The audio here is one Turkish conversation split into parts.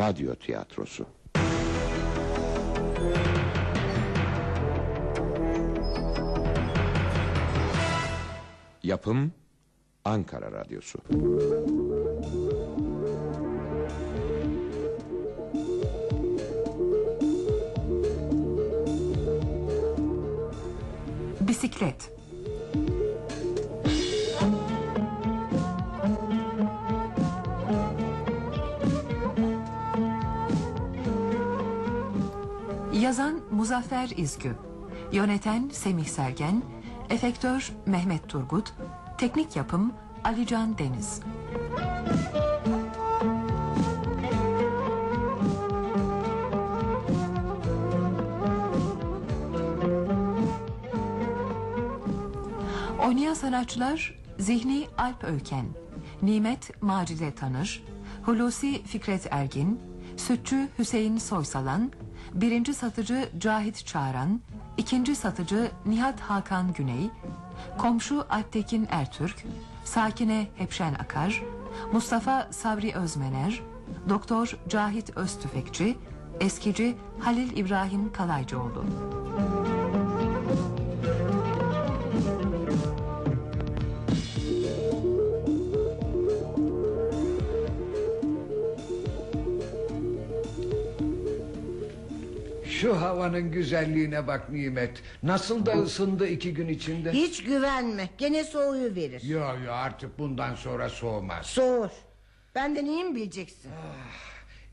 radyo tiyatrosu. Yapım Ankara Radyosu. Bisiklet Muzaffer İzgü Yöneten Semih Sergen Efektör Mehmet Turgut Teknik yapım Alican Deniz. Oynayan sanatçılar Zihni Alp Ölken Nimet Macide Tanır Hulusi Fikret Ergin Sütçü Hüseyin Soysalan Birinci satıcı Cahit Çağran ikinci satıcı Nihat Hakan Güney Komşu Alptekin Ertürk Sakine Hepşen Akar Mustafa Sabri Özmener Doktor Cahit Öztüfekçi Eskici Halil İbrahim Kalaycıoğlu Şu havanın güzelliğine bak Nimet. Nasıl da ısındı iki gün içinde. Hiç güvenme. Gene soğuyu verir. Yo yo artık bundan sonra soğumaz. Soğur. Benden iyi mi bileceksin?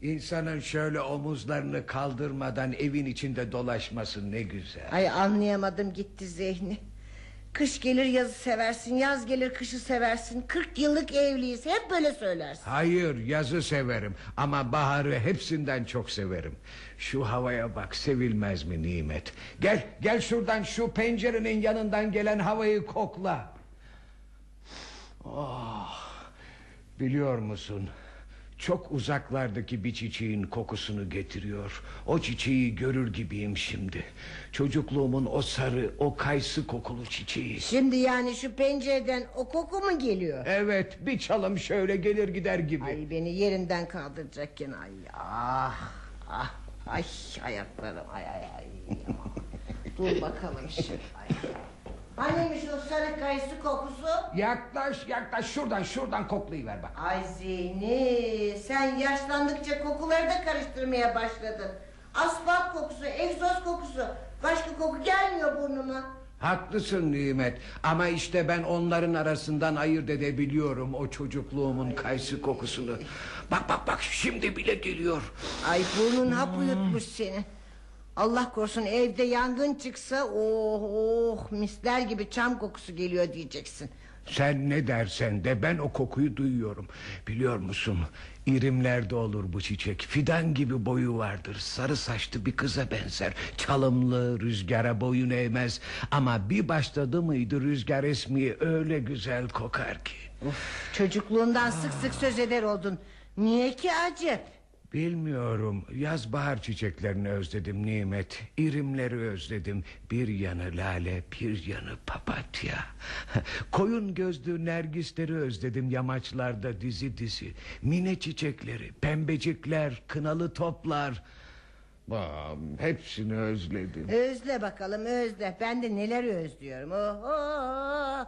İnsanın şöyle omuzlarını kaldırmadan evin içinde dolaşması ne güzel. Ay anlayamadım gitti zihni. Kış gelir yazı seversin, yaz gelir kışı seversin. 40 yıllık evliyiz. Hep böyle söylersin. Hayır yazı severim ama baharı hepsinden çok severim. Şu havaya bak sevilmez mi nimet? Gel gel şuradan şu pencerenin yanından gelen havayı kokla. Oh, biliyor musun? Çok uzaklardaki bir çiçeğin kokusunu getiriyor. O çiçeği görür gibiyim şimdi. Çocukluğumun o sarı, o kayısı kokulu çiçeği. Şimdi yani şu pencereden o koku mu geliyor? Evet, bir çalım şöyle gelir gider gibi. Ay beni yerinden kaldıracak gene ay. Ah ah ay ayaklarım ay ay ay. Dur bakalım şimdi. Ay. Haniymiş o sarı kayısı kokusu? Yaklaş yaklaş şuradan şuradan koklayıver bak. Ay Zihni sen yaşlandıkça kokuları da karıştırmaya başladın. Asfalt kokusu, egzoz kokusu. Başka koku gelmiyor burnuma. Haklısın Nimet ama işte ben onların arasından ayırt edebiliyorum o çocukluğumun kayısı kokusunu. Bak bak bak şimdi bile geliyor. Ay burnun hap uyutmuş seni. Allah korusun evde yangın çıksa oh oh misler gibi çam kokusu geliyor diyeceksin. Sen ne dersen de ben o kokuyu duyuyorum. Biliyor musun İrimlerde olur bu çiçek. Fidan gibi boyu vardır. Sarı saçlı bir kıza benzer. Çalımlı rüzgara boyun eğmez. Ama bir başladı mıydı rüzgar esmiye Öyle güzel kokar ki. Of, çocukluğundan sık sık söz eder oldun. Niye ki acep Bilmiyorum. Yaz bahar çiçeklerini özledim nimet. İrimleri özledim. Bir yanı lale bir yanı papatya. Koyun gözlü nergisleri özledim Yamaçlarda dizi dizi. Mine çiçekleri pembecikler Kınalı toplar. Bam, Hepsini özledim. Özle bakalım özle. Ben de neler özlüyorum. Oho.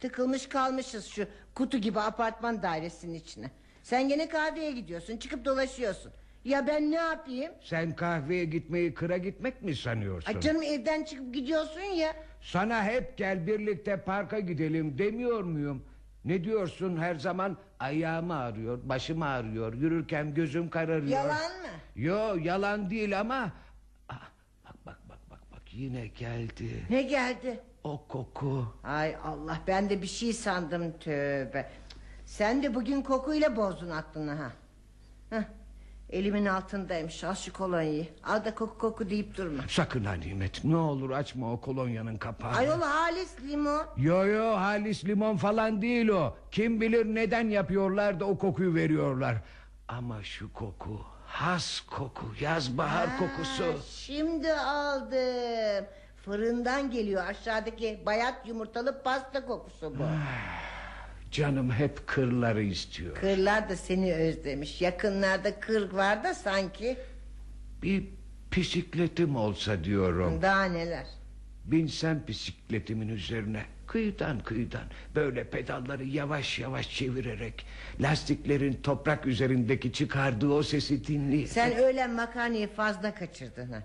Tıkılmış kalmışız şu kutu gibi apartman dairesinin içine sen gene kahveye gidiyorsun çıkıp dolaşıyorsun. Ya ben ne yapayım? Sen kahveye gitmeyi kıra gitmek mi sanıyorsun? Ay Canım evden çıkıp gidiyorsun ya. Sana hep gel birlikte parka gidelim demiyor muyum? Ne diyorsun her zaman? Ayağım ağrıyor başım ağrıyor Yürürken gözüm kararıyor. Yalan mı? Yo yalan değil ama ah, Bak bak bak bak bak yine geldi. Ne geldi? O koku. Ay Allah ben de bir şey sandım tövbe sen de bugün kokuyla bozdun aklını ha. Heh, elimin altındaymış al şu kolonyayı. Al da koku koku deyip durma. Sakın ha Nimet ne olur açma o kolonyanın kapağını. Ayol halis limon. Yo yo halis limon falan değil o. Kim bilir neden yapıyorlar da o kokuyu veriyorlar. Ama şu koku has koku yaz bahar Ha, kokusu. Şimdi aldım. Fırından geliyor aşağıdaki bayat yumurtalı pasta kokusu bu. Canım hep kırları istiyor. Kırlar da seni özlemiş. Yakınlarda kır var da sanki. Bir bisikletim olsa diyorum. Daha neler. Binsem bisikletimin üzerine kıyıdan kıyıdan böyle pedalları yavaş yavaş çevirerek lastiklerin toprak üzerindeki çıkardığı o sesi dinleyerek. Sen öğlen makarnayı fazla kaçırdın ha.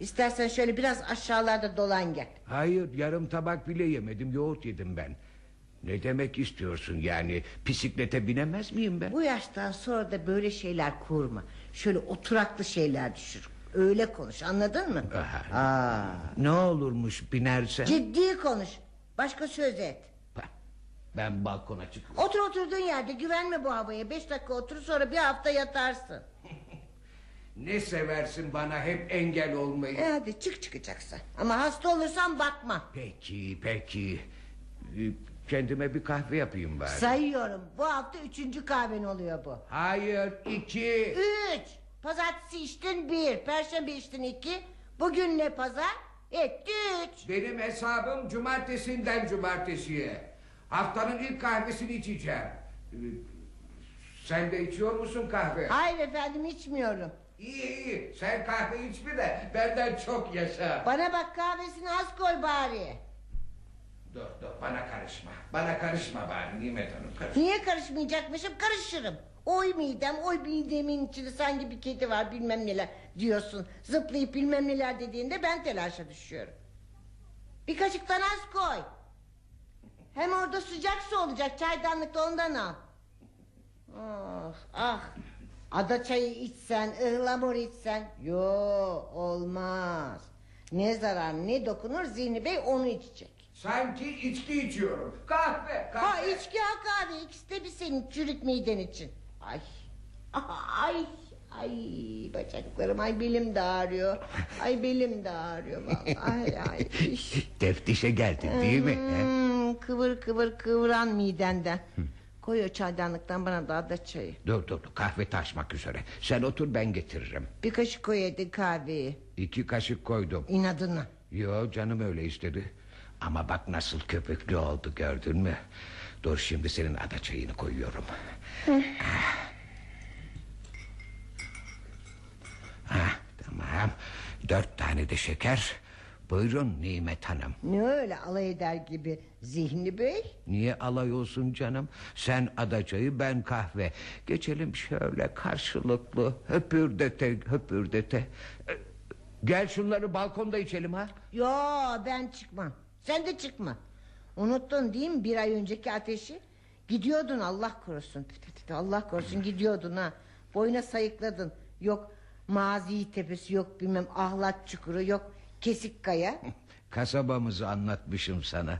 İstersen şöyle biraz aşağılarda dolan gel. Hayır yarım tabak bile yemedim yoğurt yedim ben. Ne demek istiyorsun yani bisiklete binemez miyim ben? Bu yaştan sonra da böyle şeyler kurma. Şöyle oturaklı şeyler düşür. Öyle konuş anladın mı? Aha. Aa, Ne olurmuş binersen? ciddi konuş. Başka söz et. Ben balkona çıkıyorum. Otur oturduğun yerde güvenme bu havaya. Beş dakika otur sonra bir hafta yatarsın. Ne seversin bana hep engel olmayı. E hadi çık çıkacaksan. Ama hasta olursan bakma. Peki peki. Kendime bir kahve yapayım bari. Sayıyorum. Bu hafta üçüncü kahven oluyor bu. Hayır iki. Üç. Pazartesi içtin bir. Perşembe içtin iki. Bugün ne pazar? Etti üç. Benim hesabım cumartesinden cumartesiye. Haftanın ilk kahvesini içeceğim. Ee, Sen de içiyor musun kahve? Hayır efendim içmiyorum. İyi iyi sen kahve içme de benden çok yaşa. Bana bak kahvesini az koy bari. Dur dur bana karışma. Bana karışma bari Nimet Hanım karışma. Niye karışmayacakmışım? Karışırım. Oy midem, oy midemin içinde sanki bir kedi var bilmem neler diyorsun. Zıplayıp bilmem neler dediğinde ben telaşa düşüyorum. Bir kaşıktan az koy. Hem orada sıcak su olacak çaydanlıkta ondan al. Ah, ah. Ada çayı içsen, ıhlamur içsen. Yo olmaz. Ne zarar ne dokunur Zihni Bey onu içecek. Sanki içki içiyorum. Kahve kahve. Ha içki ha kahve ikisi de bir senin çürük miden için. Ay. Ay. Ay bacaklarım ay belim de ağrıyor. Ay belim de ağrıyor vallahi. Ay ay. Teftişe geldin değil mi? Hmm, kıvır kıvır kıvıran midenden. Koy o çaydanlıktan bana da da çayı. Dur dur dur, kahve taşmak üzere. Sen otur ben getiririm. Bir kaşık koy hadi kahveyi. İki kaşık koydum. İnadına. Yo canım öyle istedi. Ama bak nasıl köpüklü oldu gördün mü? Dur şimdi senin ada çayını koyuyorum. Ah. Ah, tamam. Dört tane de şeker. Buyurun Nimet Hanım. Ne öyle alay eder gibi Zihni Bey? Niye alay olsun canım? Sen adacayı ben kahve. Geçelim şöyle karşılıklı höpürdete höpürdete. Gel şunları balkonda içelim ha. Yo ben çıkmam. Sen de çıkma. Unuttun değil mi bir ay önceki ateşi? Gidiyordun Allah korusun. Allah korusun gidiyordun ha. Boyuna sayıkladın. Yok mazi tepesi yok bilmem ahlat çukuru yok kesik kaya. Kasabamızı anlatmışım sana.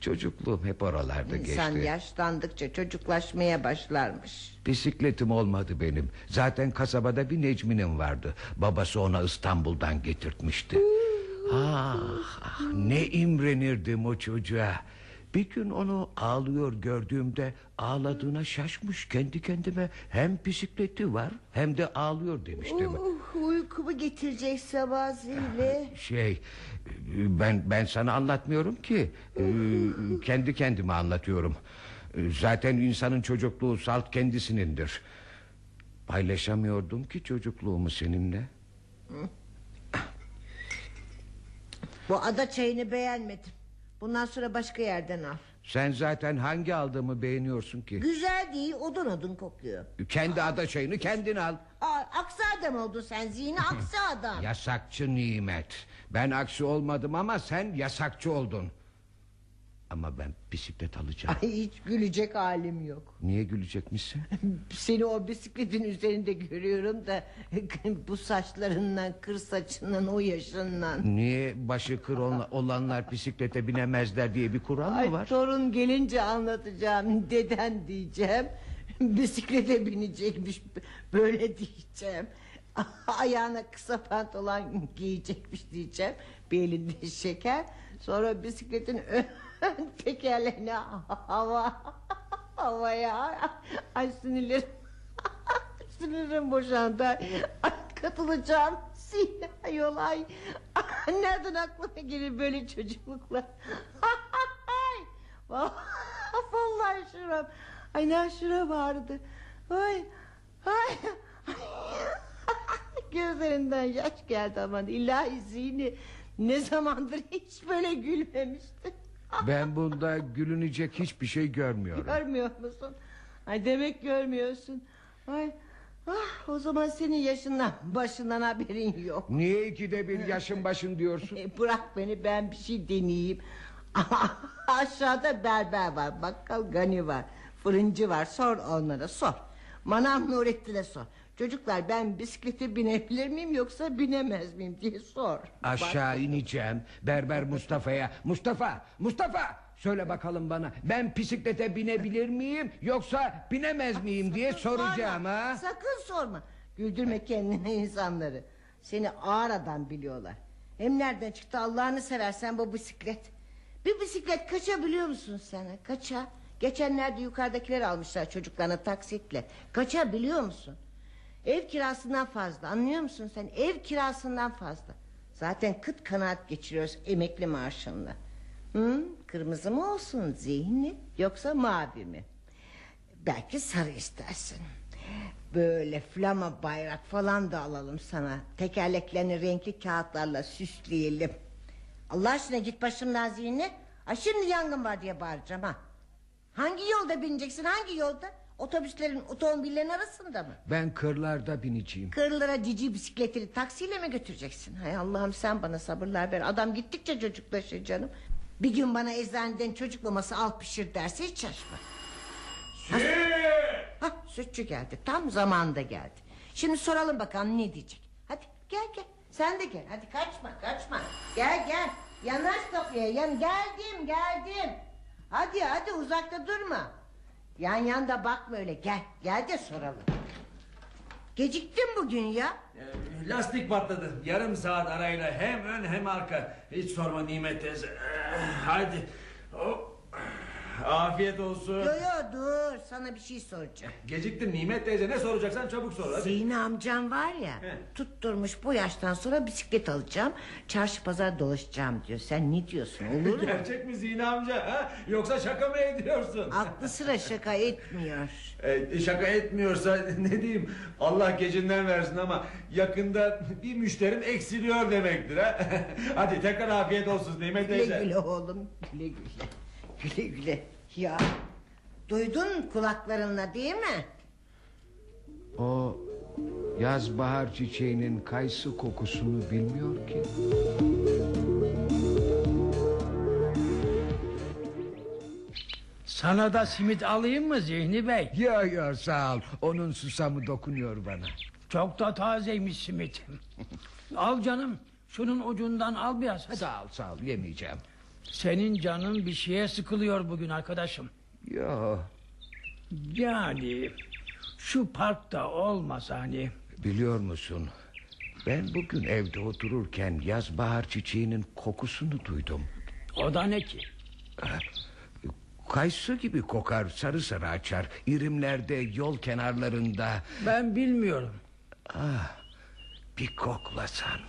Çocukluğum hep oralarda İnsan geçti. yaşlandıkça çocuklaşmaya başlarmış. Bisikletim olmadı benim. Zaten kasabada bir Necmi'nin vardı. Babası ona İstanbul'dan getirtmişti. Ah, ah, ne imrenirdim o çocuğa. Bir gün onu ağlıyor gördüğümde ağladığına şaşmış kendi kendime. Hem bisikleti var hem de ağlıyor demiştim. Uh, uykumu getirecek sabah zili. Şey ben ben sana anlatmıyorum ki Ee, kendi kendime anlatıyorum. Zaten insanın çocukluğu salt kendisinindir. Paylaşamıyordum ki çocukluğumu seninle. Bu ada çayını beğenmedim. Bundan sonra başka yerden al. Sen zaten hangi aldığımı beğeniyorsun ki? Güzel değil odun odun kokuyor. Kendi ada çayını kendin al. Aa, aksi adam oldun sen zihni aksi adam. Yasakçı nimet. Ben aksi olmadım ama sen yasakçı oldun. Ama ben bisiklet alacağım. Ay hiç gülecek halim yok. Niye gülecekmişsin? Seni o bisikletin üzerinde görüyorum da bu saçlarından, kır saçından, o yaşından. Niye başı kır olan- olanlar bisiklete binemezler diye bir kural mı Ay var? torun gelince anlatacağım. Deden diyeceğim. Bisiklete binecekmiş. Böyle diyeceğim. Ayağına kısa pantolon giyecekmiş diyeceğim. Bir elinde şeker. Sonra bisikletin ön tekerleğine hava havaya. Ay sinirlerim. Sinirim boşandı. Ay, katılacağım. Sine yol ay. Nereden aklıma gelir böyle çocukluklar? Vallahi Allah'ım. Ay naşıra vardı. Ay. Ay. Gözlerinden yaş geldi aman ilahi zihni. Ne zamandır hiç böyle gülmemişti. Ben bunda gülünecek hiçbir şey görmüyorum. Görmüyor musun? Ay demek görmüyorsun. Ay. Ah, o zaman senin yaşından başından haberin yok. Niye ikide bir yaşın başın diyorsun? E, Bırak beni ben bir şey deneyeyim. Aşağıda berber var, bakkal gani var, fırıncı var. Sor onlara sor. Manav Nurettin'e sor. Çocuklar ben bisiklete binebilir miyim yoksa binemez miyim diye sor. Aşağı ineceğim berber Mustafa'ya Mustafa Mustafa söyle bakalım bana Ben bisiklete binebilir miyim Yoksa binemez miyim diye soracağım Sorma, ha Sakın sorma. Güldürme kendine insanları. Seni ağır adam biliyorlar. Hem nereden çıktı Allah'ını seversen bu bisiklet. Bir bisiklet kaça biliyor musun sen? Kaça? Geçenlerde yukarıdakiler almışlar çocuklarına taksitle. Kaça biliyor musun? Ev kirasından fazla anlıyor musun sen? Ev kirasından fazla. Zaten kıt kanaat geçiriyoruz emekli maaşınla. Hı? Kırmızı mı olsun zihni yoksa mavi mi? Belki sarı istersin. Böyle flama bayrak falan da alalım sana. Tekerleklerini renkli kağıtlarla süsleyelim. Allah aşkına git başımdan zihni. Ay şimdi yangın var diye bağıracağım ha. Hangi yolda bineceksin hangi yolda? Otobüslerin otomobillerin arasında mı? Ben kırlarda bineceğim Kırlara cici bisikletini taksiyle mi götüreceksin? Hay Allah'ım sen bana sabırlar ver. Adam gittikçe çocuklaşır canım. Bir gün bana eczaneden çocuk maması al pişir derse hiç şaşma. Hah sütçü geldi tam zamanda geldi. Şimdi soralım bakalım ne diyecek. Hadi gel gel sen de gel hadi kaçma kaçma. Gel gel yanaş kapıya yan geldim geldim. Hadi hadi uzakta durma. Yan yanda bakma öyle gel gel de soralım. Geciktin bugün ya. Ee, Lastik patladı. Yarım saat arayla hem ön hem arka. Hiç sorma Nimet teyze. Ee, Hadi. Oh. Afiyet olsun. Yo yo dur sana bir şey soracağım. Geciktin Nimet teyze. Ne soracaksan çabuk sor hadi. Zihni amcam var ya He. tutturmuş bu yaştan sonra bisiklet alacağım. Çarşı pazar dolaşacağım diyor. Sen ne diyorsun olur mu? Gerçek mi Zihni amca? Ha? Yoksa şaka mı ediyorsun? Aklı sıra şaka etmiyor. Ee, şaka etmiyorsa ne diyeyim Allah gecinden versin ama yakında bir müşterim eksiliyor demektir ha. Hadi tekrar afiyet olsun Nimet Güle teyze. güle oğlum güle güle. Güle güle. Ya duydun kulaklarınla değil mi? O yaz bahar çiçeğinin kayısı kokusunu bilmiyor ki Sana da simit alayım mı Zihni Bey? Ya ya sağ ol onun susamı dokunuyor bana Çok da tazeymiş simit. al canım. Şunun ucundan al biraz. Hadi. Sağ ol sağ ol yemeyeceğim Senin canın bir şeye sıkılıyor bugün arkadaşım. Yo Yani şu parkta olmasa hani. biliyor musun Ben bugün evde otururken yaz bahar çiçeğinin kokusunu duydum O da ne ki? Kayısı gibi kokar sarı sarı açar İrimlerde yol kenarlarında Ben bilmiyorum. Bir koklasan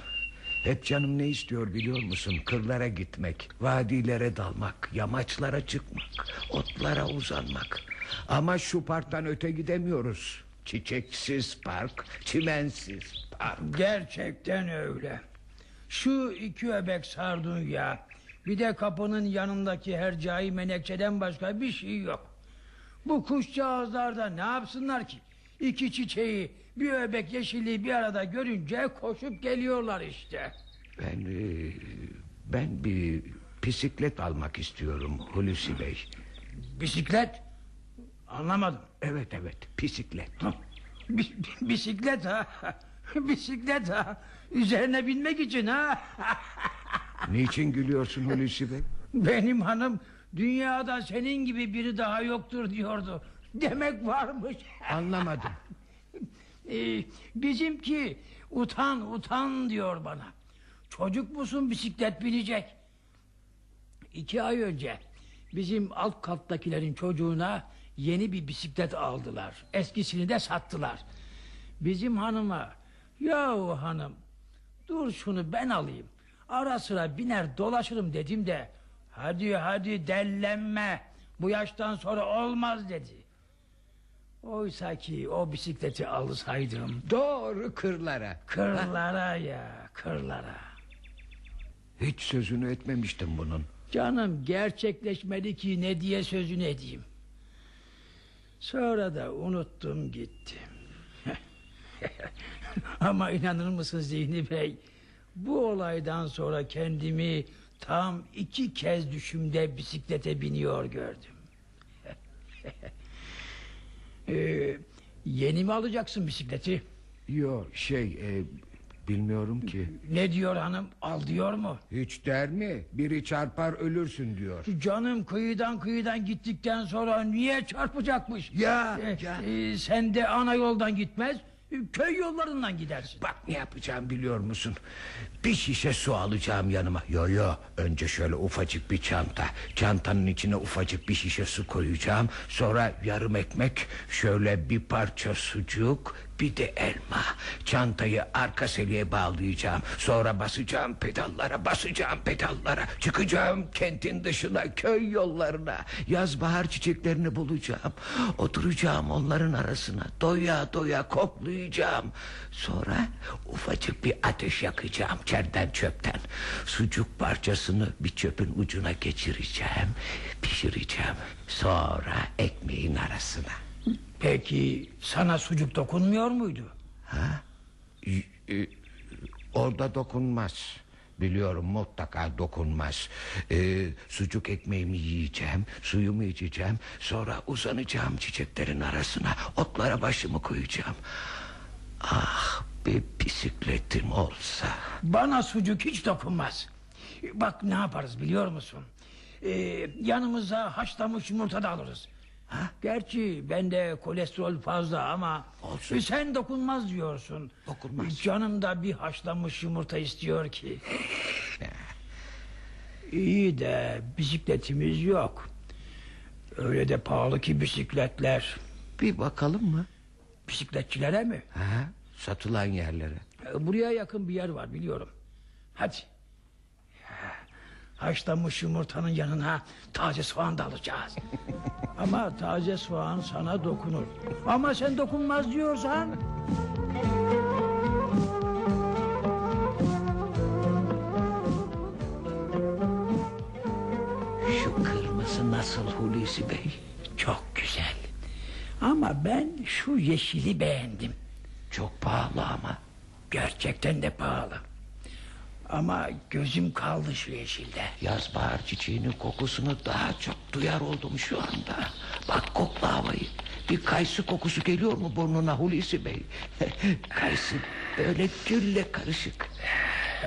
Hep canım ne istiyor biliyor musun Kırlara gitmek Vadilere dalmak Yamaçlara çıkmak Otlara uzanmak Ama şu parktan öte gidemiyoruz Çiçeksiz park Çimensiz park Gerçekten öyle. Şu iki öbek sardunya bir de kapının yanındaki hercai menekşeden başka bir şey yok. Bu kuşcağızlar da ne yapsınlar ki? İki çiçeği bir öbek yeşilliği bir arada görünce koşup geliyorlar işte. Ben e, Ben bir bisiklet almak istiyorum Hulusi Bey Bisiklet? Anlamadım. Evet evet bisiklet bi- bisiklet ha. bisiklet ha. Üzerine binmek için ha. Niçin gülüyorsun Hulusi Bey Benim hanım dünyada senin gibi biri daha yoktur diyordu. Demek varmış. Anlamadım Ee, bizimki utan utan diyor bana. Çocuk musun bisiklet binecek? İki ay önce bizim alt kattakilerin çocuğuna yeni bir bisiklet aldılar. Eskisini de sattılar. Bizim hanıma yahu hanım dur şunu ben alayım. Ara sıra biner dolaşırım dedim de hadi hadi dellenme Bu yaştan sonra olmaz dedi. Oysa ki o bisikleti alsaydım Doğru kırlara. kırlara ya kırlara. Hiç sözünü etmemiştim bunun. Canım gerçekleşmedi ki ne diye sözünü edeyim. Sonra da unuttum gitti. Ama inanır mısın Zihni Bey? Bu olaydan sonra kendimi tam iki kez düşümde bisiklete biniyor gördüm. Ee, yeni mi alacaksın bisikleti? Yo şey e, bilmiyorum ki. Ne diyor hanım? Al diyor mu? Hiç der mi? Biri çarpar ölürsün diyor. Canım kıyıdan kıyıdan gittikten sonra niye çarpacakmış? Ya, E, ya. e, sen de ana yoldan gitmez, köy yollarından gidersin. Bak ne yapacağım biliyor musun? Bir şişe su alacağım yanıma. Yo yo önce şöyle ufacık bir çanta. Çantanın içine ufacık bir şişe su koyacağım. Sonra yarım ekmek, şöyle bir parça sucuk, bir de elma. Çantayı arka seliğe bağlayacağım. Sonra basacağım pedallara, basacağım pedallara. Çıkacağım kentin dışına, köy yollarına. Yaz bahar çiçeklerini bulacağım. Oturacağım onların arasına. Doya doya koklayacağım. Sonra ufacık bir ateş yakacağım çerden çöpten. Sucuk parçasını bir çöpün ucuna geçireceğim. Pişireceğim. Sonra ekmeğin arasına. Peki sana sucuk dokunmuyor muydu? Ha? E, Orada dokunmaz. Biliyorum mutlaka dokunmaz. Ee, sucuk ekmeğimi yiyeceğim, suyumu içeceğim, sonra uzanacağım çiçeklerin arasına, otlara başımı koyacağım. Ah bir bisikletim olsa. Bana sucuk hiç dokunmaz. Bak ne yaparız biliyor musun? Ee, yanımıza haşlanmış yumurta da alırız. Gerçi bende kolesterol fazla ama Olsun. sen dokunmaz diyorsun. Dokunmaz. Canım da bir haşlanmış yumurta istiyor ki. İyi de bisikletimiz yok. Öyle de pahalı ki bisikletler. Bir bakalım mı? Bisikletçilere mi? Ha? Satılan yerlere. E, Buraya yakın bir yer var biliyorum. Hadi. Haşlanmış yumurtanın yanına taze soğan da alacağız. Ama taze soğan sana dokunur. Ama sen dokunmaz diyorsan... Şu kırmızı nasıl Hulusi Bey? Çok güzel. Ama ben şu yeşili beğendim. Çok pahalı ama. Gerçekten de pahalı. Ama gözüm kaldı şu yeşilde. Yaz bahar çiçeğinin kokusunu daha çok duyar oldum şu anda. Bak kokla havayı. Bir kayısı kokusu geliyor mu burnuna Hulusi Bey? kayısı böyle gülle karışık.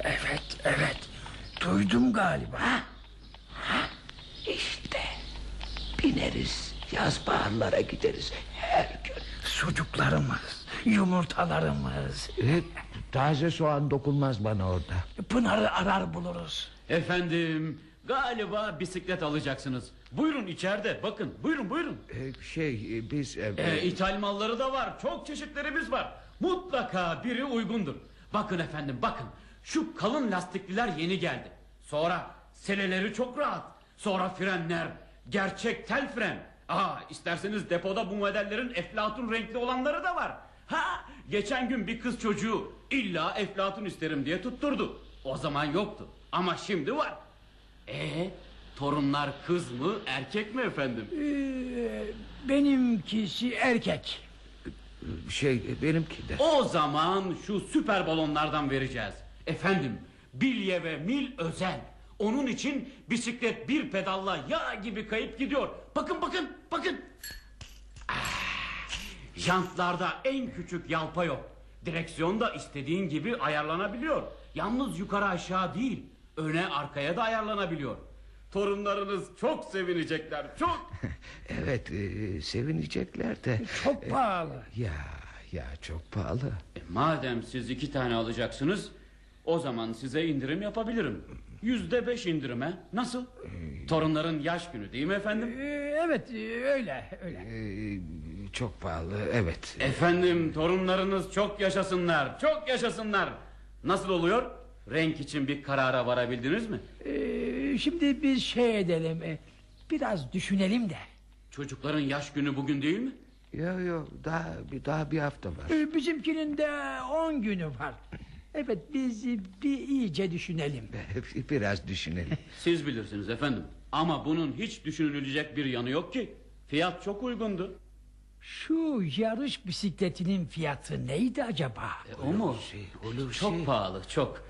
Evet, evet. Duydum galiba. İşte bineriz yaz baharlara gideriz her gün. Sucuklarımız, yumurtalarımız. E, taze soğan dokunmaz bana orada. Pınar'ı arar buluruz. Efendim galiba bisiklet alacaksınız. Buyurun içeride bakın buyurun buyurun. E, şey e, biz... e, Ee, ithal malları da var çok çeşitlerimiz var. Mutlaka biri uygundur. Bakın efendim bakın şu kalın lastikliler yeni geldi. Sonra seleleri çok rahat. Sonra frenler gerçek tel fren. Aa isterseniz depoda bu modellerin eflatun renkli olanları da var. Ha geçen gün bir kız çocuğu illa eflatun isterim diye tutturdu. O zaman yoktu ama şimdi var. E torunlar kız mı erkek mi efendim? Ee, benimkisi erkek. şey benimki de. O zaman şu süper balonlardan vereceğiz. Efendim bilye ve mil özel. Onun için bisiklet bir pedalla yağ gibi kayıp gidiyor. Bakın bakın bakın. Ah, Jantlarda en küçük yalpa yok. Direksiyon da istediğin gibi ayarlanabiliyor. Yalnız yukarı aşağı değil. Öne arkaya da ayarlanabiliyor. Torunlarınız çok sevinecekler çok. Evet e, sevinecekler de. Çok pahalı. Ya ya çok pahalı. E, madem siz iki tane alacaksınız o zaman size indirim yapabilirim. Yüzde beş indirime nasıl? Torunların yaş günü değil mi efendim? Ee, evet e, öyle öyle. Ee, çok pahalı evet. Efendim torunlarınız çok yaşasınlar çok yaşasınlar. Nasıl oluyor? Renk için bir karara varabildiniz mi? Ee, şimdi biz şey edelim. e, biraz düşünelim de. Çocukların yaş günü bugün değil mi? Yok yok daha bir daha bir hafta var. Ee, Bizimkinin de on günü var. Evet biz bir iyice düşünelim. Biraz düşünelim. Siz bilirsiniz efendim. Ama bunun hiç düşünülecek bir yanı yok ki. Fiyat çok uygundu. Şu yarış bisikletinin fiyatı neydi acaba? E, o mu? çok pahalı çok.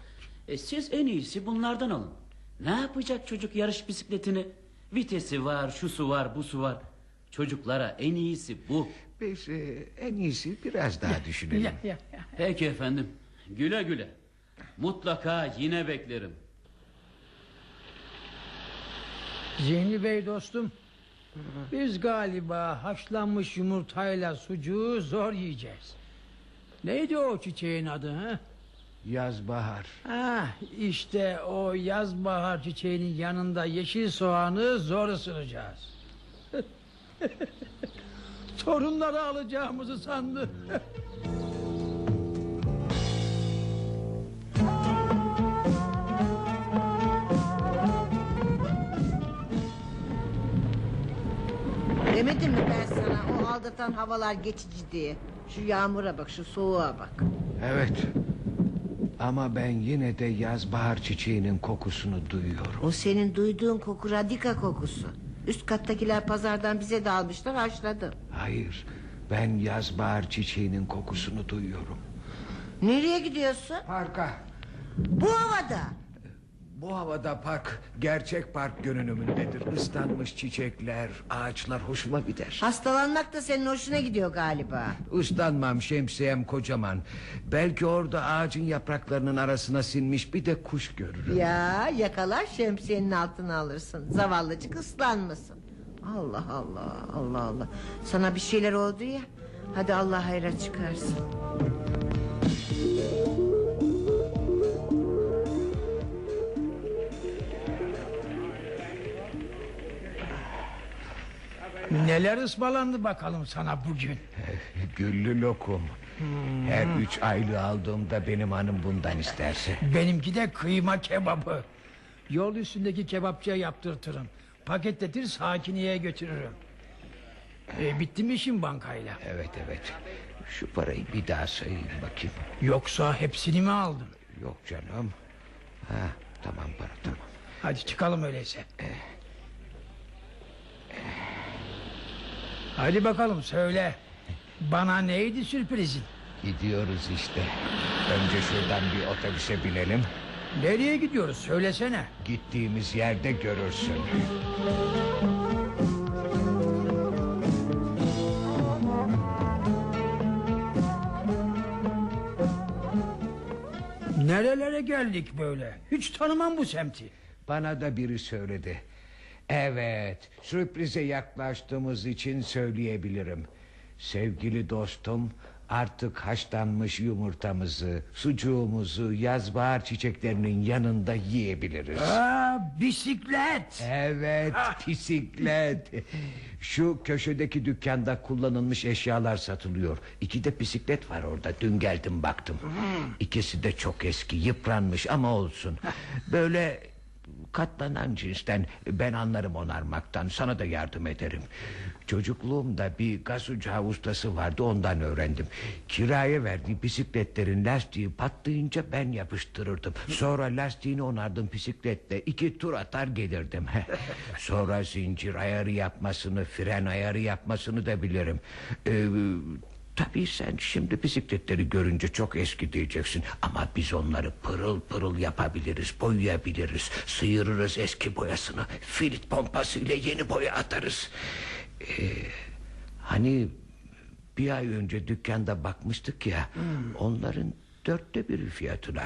E, siz en iyisi bunlardan alın. Ne yapacak çocuk yarış bisikletini? Vitesi var, şusu var, busu var. Çocuklara en iyisi bu. Biz e, en iyisi biraz daha düşünelim. Ya, ya, ya. Peki efendim. Güle güle. Mutlaka yine beklerim. Zihni Bey dostum. Biz galiba haşlanmış yumurtayla sucuğu zor yiyeceğiz. Neydi o çiçeğin adı ha? Yaz bahar. Ah işte o yaz bahar çiçeğinin yanında yeşil soğanı zor ısıracağız. Torunları alacağımızı sandı. Demedim mi ben sana o aldatan havalar geçici diye. Şu yağmura bak şu soğuğa bak. Evet. Ama ben yine de yaz bahar çiçeğinin kokusunu duyuyorum. O senin duyduğun koku radika kokusu. Üst kattakiler pazardan bize de almışlar haşladım. Hayır. Ben yaz bahar çiçeğinin kokusunu duyuyorum. Nereye gidiyorsun? Parka. Bu havada. Bu havada park gerçek park görünümündedir. Islanmış çiçekler, ağaçlar hoşuma gider. Hastalanmak da senin hoşuna gidiyor galiba. Islanmam şemsiyem kocaman. Belki orada ağacın yapraklarının arasına sinmiş bir de kuş görürüm. Ya yakalar şemsiyenin altına alırsın. Zavallıcık ıslanmasın. Allah Allah Allah Allah. Sana bir şeyler oldu ya. Hadi Allah hayra çıkarsın. Neler ısmarlandı bakalım sana bugün. Güllü lokum. Her üç aylığı aldığımda benim hanım bundan isterse. Benimki de kıyma kebabı. Yol üstündeki kebapçıya yaptırtırım. Paketletir sakineye götürürüm. E, bitti mi işin bankayla? Evet evet. Şu parayı bir daha sayayım bakayım. Yoksa hepsini mi aldın? Yok canım. Ha, tamam para tamam. Hadi çıkalım öyleyse. Hadi bakalım söyle. Bana neydi sürprizin? Gidiyoruz işte. Önce şuradan bir otobüse binelim. Nereye gidiyoruz söylesene. Gittiğimiz yerde görürsün. Nerelere geldik böyle? Hiç tanımam bu semti. Bana da biri söyledi. Evet, sürprize yaklaştığımız için söyleyebilirim. Sevgili dostum, artık haşlanmış yumurtamızı, sucuğumuzu yaz bahar çiçeklerinin yanında yiyebiliriz. Aa, bisiklet. Evet, bisiklet. Şu köşedeki dükkanda kullanılmış eşyalar satılıyor. İki de bisiklet var orada. Dün geldim baktım. İkisi de çok eski, yıpranmış ama olsun. Böyle katlanan cinsten ben anlarım onarmaktan. Sana da yardım ederim. Çocukluğumda bir gaz ocağı ustası vardı ondan öğrendim. Kiraya verdiği bisikletlerin lastiği patlayınca ben yapıştırırdım. Sonra lastiğini onardım bisikletle. iki tur atar gelirdim. Sonra zincir ayarı yapmasını, fren ayarı yapmasını da bilirim. Ee, Tabii sen şimdi bisikletleri görünce çok eski diyeceksin. Ama biz onları pırıl pırıl yapabiliriz Boyayabiliriz. Sıyırırız eski boyasını. Filit pompasıyla yeni boya atarız. Ee, Hani bir ay önce dükkanda bakmıştık ya Onların dörtte biri fiyatına.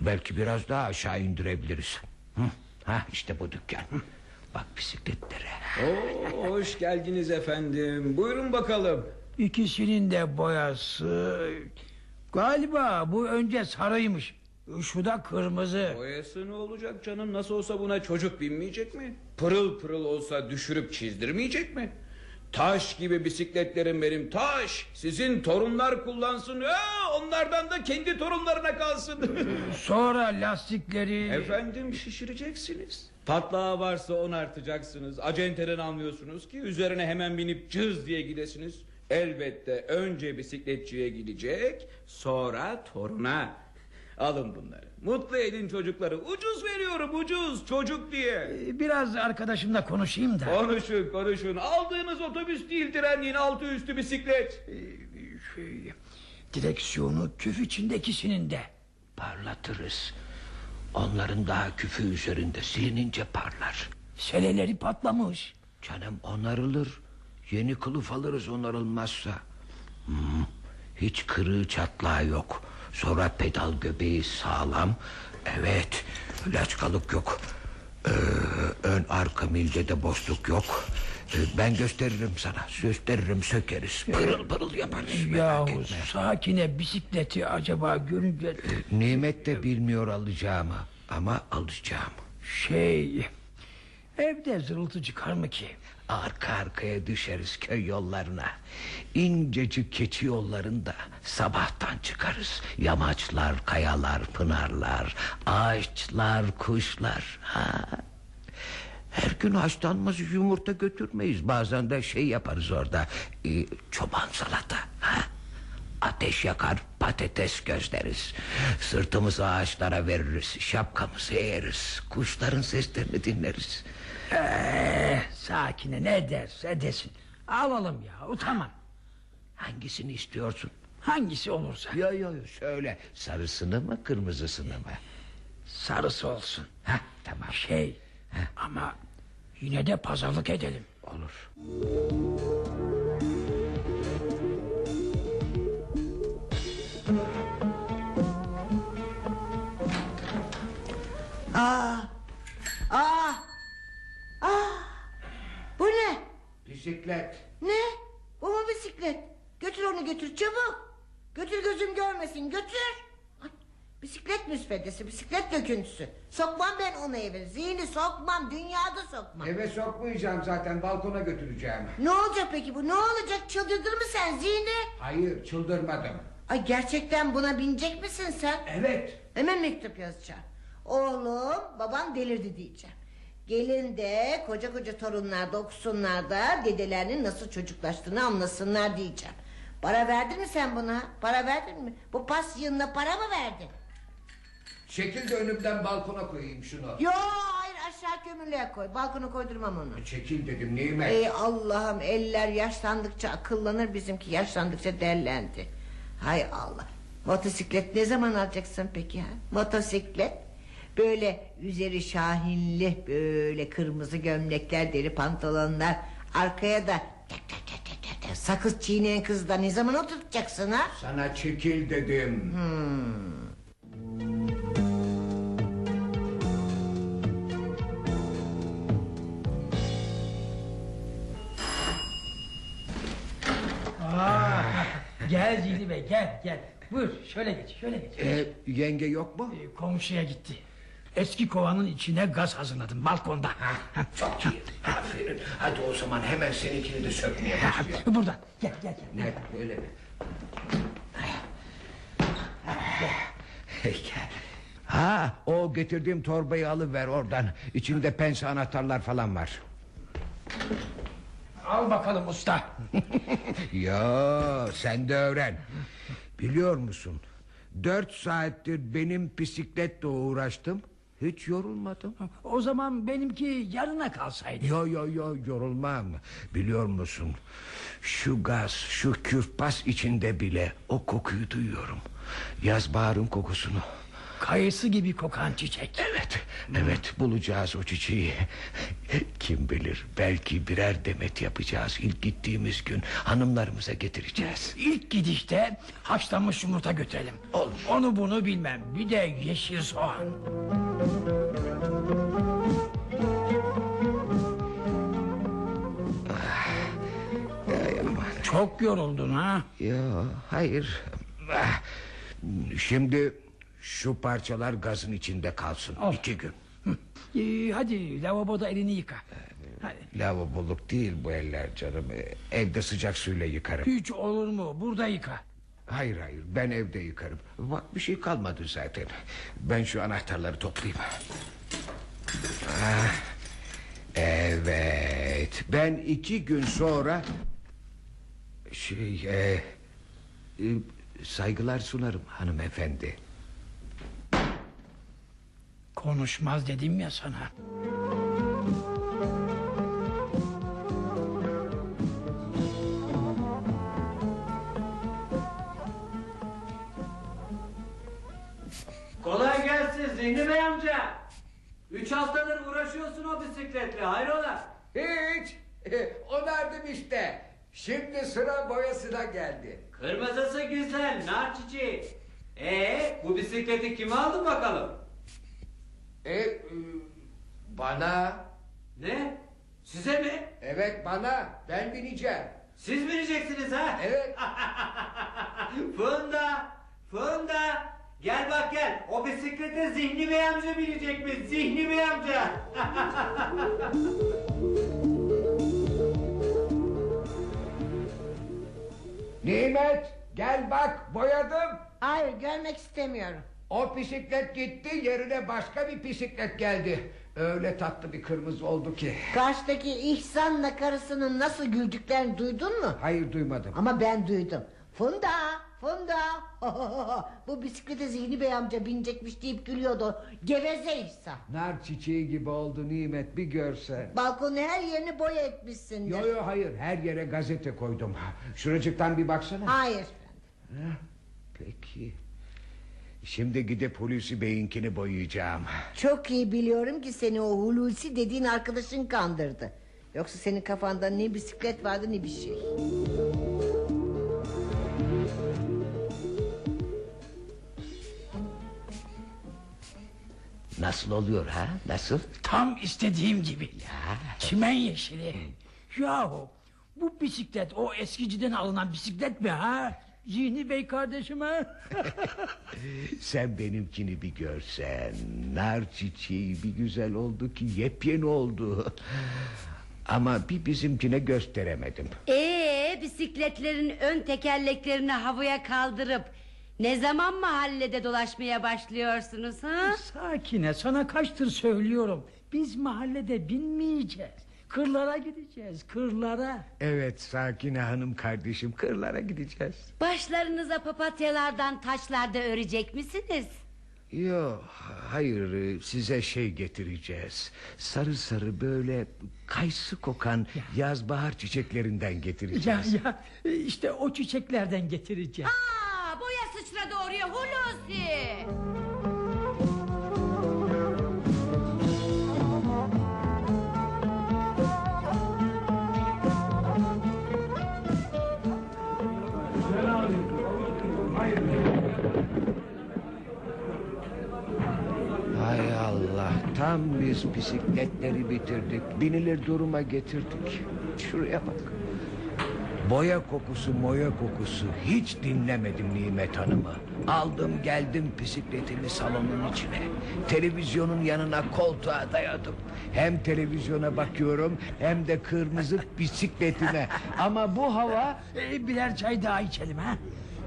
Belki biraz daha aşağı indirebiliriz. Hı, Ha işte bu dükkan. Bak bisikletlere. Oo, hoş geldiniz efendim. Buyurun bakalım. İkisinin de boyası... Galiba bu önce sarıymış. Şu da kırmızı. Boyası ne olacak canım? Nasıl olsa buna çocuk binmeyecek mi? Pırıl pırıl olsa düşürüp çizdirmeyecek mi? Taş gibi bisikletlerim benim taş. Sizin torunlar kullansın. Aa, onlardan da kendi torunlarına kalsın. Sonra lastikleri... Efendim şişireceksiniz. Patlağı varsa onartacaksınız. Acenteden almıyorsunuz ki üzerine hemen binip cız diye gidesiniz. Elbette önce bisikletçiye gidecek, sonra toruna. Alın bunları. Mutlu edin çocukları. Ucuz veriyorum ucuz çocuk diye. Ee, Biraz arkadaşımla konuşayım da. Konuşun konuşun. Aldığınız otobüs değil trenliğin altı üstü bisiklet. Ee, Şey, direksiyonu küf içindekisinin de. Parlatırız. Onların daha küfü üzerinde silinince parlar. Seleleri patlamış. Canım onarılır. Yeni kılıf alırız onarılmazsa. Hmm, hiç kırığı çatlağı yok. Sonra pedal göbeği sağlam. Evet, laçkalık yok. Ee, ön arka milde de boşluk yok. Ee, ben gösteririm sana. Gösteririm sökeriz. Pırıl pırıl yaparız. Yahu sakine bisikleti acaba görünce... Nimet de bilmiyor alacağımı. Ama alacağım. Şey... Evde zırıltı çıkar mı ki? Arka arkaya düşeriz köy yollarına. İncecik keçi yollarında sabahtan çıkarız. Yamaçlar, kayalar, pınarlar, ağaçlar, kuşlar. Ha. Her gün haşlanmaz yumurta götürmeyiz. Bazen de şey yaparız orada. e, çoban salata. Ha. Ateş yakar patates gözleriz. Sırtımızı ağaçlara veririz. Şapkamızı eğeriz. Kuşların seslerini dinleriz. Ee, sakine ne derse desin. Alalım ya utamam. Hangisini istiyorsun? Hangisi olursa. Yo yo söyle. Sarısını mı kırmızısını mı? Sarısı olsun. Ha tamam. Şey ama yine de pazarlık edelim. Olur. Aa, aa, aa. Bu ne? Bisiklet. Ne? Bu mu bisiklet? Götür onu götür çabuk. Götür gözüm görmesin götür. Ay, bisiklet müsvedesi bisiklet döküntüsü. Sokmam ben onu eve. Zihni sokmam dünyada sokmam. Eve sokmayacağım zaten balkona götüreceğim. Ne olacak peki bu ne olacak çıldırdın mı sen Zihni? Hayır çıldırmadım. Ay gerçekten buna binecek misin sen? Evet. Hemen mektup yazacağım. Oğlum baban delirdi diyeceğim. Gelin de koca koca torunlar da okusunlar da dedelerinin nasıl çocuklaştığını anlasınlar diyeceğim. Para verdin mi sen buna? Para verdin mi? Bu pas yığınına para mı verdin? Çekil de önümden balkona koyayım şunu. Yo hayır aşağı kömürlüğe koy. Balkona koydurmam onu. Çekil dedim Nimet. Ey Allah'ım eller yaşlandıkça akıllanır bizimki yaşlandıkça derlendi. Hay Allah. Motosiklet ne zaman alacaksın peki ha? Motosiklet. Böyle üzeri şahinli böyle kırmızı gömlekler deri pantolonlar arkaya da sakız çiğneyen kızda ne zaman oturtacaksın ha? Sana çekil dedim. Gel Zihni Bey gel gel. Buyur şöyle geç şöyle geç. Ee, yenge yok mu? Ee, komşuya gitti. Eski kovanın içine gaz hazırladım balkonda. Çok iyi. Aferin. Hadi o zaman hemen seninkini de sökmeye başlayalım. Buradan gel gel gel. Ne öyle mi? Ha o getirdiğim torbayı alıver oradan. İçinde pense anahtarlar falan var. Al bakalım usta. Ya sen de öğren. Biliyor musun? Dört saattir benim bisikletle uğraştım. Hiç yorulmadım. O zaman benimki yarına kalsaydı. Yo yo yo yorulmam. Biliyor musun? Şu gaz, şu kürpas içinde bile o kokuyu duyuyorum. Yaz baharın kokusunu. Kayısı gibi kokan çiçek. Evet, evet bulacağız o çiçeği. Kim bilir belki birer demet yapacağız ilk gittiğimiz gün. Hanımlarımıza getireceğiz. İlk gidişte haşlanmış yumurta götürelim. Olur. Onu bunu bilmem. Bir de yeşil soğan. Çok yoruldun ha. Ya hayır. Şimdi şu parçalar gazın içinde kalsın Al. iki gün. Ee, hadi lavaboda elini yıka. Hadi. Lavaboluk değil bu eller canım. Evde sıcak suyla yıkarım. Hiç olur mu? Burada yıka. Hayır hayır ben evde yıkarım. Bak bir şey kalmadı zaten. Ben şu anahtarları toplayayım. Evet ben iki gün sonra Şey e, e, Saygılar sunarım hanımefendi Konuşmaz dedim ya sana. Zihni Bey amca. Üç haftadır uğraşıyorsun o bisikletle hayrola? Hiç Onardım işte Şimdi sıra boyasına geldi Kırmızısı güzel nar çiçeği. Ee, bu bisikleti kime aldın bakalım? e, Bana Ne? Size mi? Evet bana ben bineceğim Siz bineceksiniz ha? Evet Funda! Funda! Gel bak gel. O bisiklete Zihni Bey amca binecekmiş. Zihni Bey amca. Nimet gel bak boyadım Hayır görmek istemiyorum. O bisiklet gitti yerine başka bir bisiklet geldi Öyle tatlı bir kırmızı oldu ki Karşıdaki İhsan'la karısının nasıl güldüklerini duydun mu? Hayır duymadım Ama ben duydum. Funda, Funda. Bu bisiklete Zihni Bey amca binecekmiş deyip gülüyordu. Geveze İhsan. Nar çiçeği gibi oldu Nimet bir görsen Balkonun her yerini boya etmişsin. Yo yo hayır her yere gazete koydum Şuracıktan bir baksana Hayır. Peki Şimdi gidip Hulusi Bey'inkini boyayacağım Çok iyi biliyorum ki seni o Hulusi dediğin arkadaşın kandırdı. Yoksa senin kafanda ne bisiklet vardı ne bir şey. Nasıl oluyor ha nasıl Tam istediğim gibi. Çimen yeşili. Yahu bu bisiklet o eskiciden alınan bisiklet mi ha? Zihni Bey kardeşim ha? Sen benimkini bir görsen Nar çiçeği bir güzel oldu ki Yepyeni oldu Ama bir bizimkine gösteremedim Ee bisikletlerin ön tekerleklerini havaya kaldırıp ne zaman mahallede dolaşmaya başlıyorsunuz ha? Sakine sana kaçtır söylüyorum. Biz mahallede binmeyeceğiz. Kırlara gideceğiz kırlara. Evet Sakine Hanım kardeşim Kırlara gideceğiz Başlarınıza papatyalardan taşlarda örecek misiniz? Yok hayır e, size şey getireceğiz Sarı sarı böyle kayısı kokan Yaz bahar çiçeklerinden Ya getireceğiz ya işte o çiçeklerden getireceğim. Aa, oraya Hulusi. Hay Allah tam biz bisikletleri bitirdik. Binilir duruma getirdik. Şuraya bak Boya kokusu moya kokusu Hiç dinlemedim Nimet Hanım'ı Aldım geldim bisikletimi salonun içine Televizyonun yanına koltuğa dayadım Hem televizyona bakıyorum Hem de kırmızı bisikletime Ama bu hava Ee, birer çay daha içelim ha.